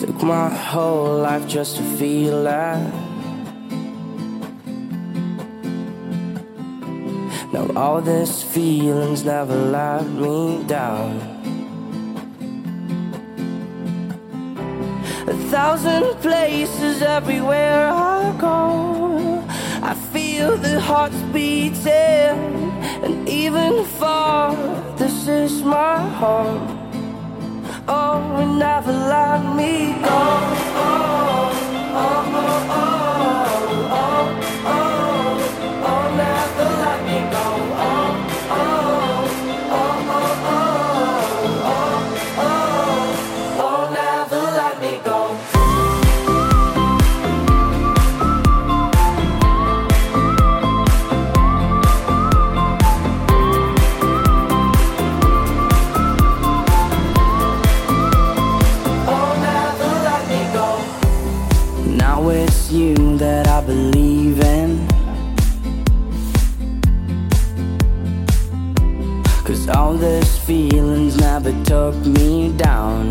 took my whole life just to feel that. Now all these feelings never let me down. A thousand places everywhere I go. I feel the hearts beating, and even far, this is my home. Oh, and never let me go. All these feelings never took me down.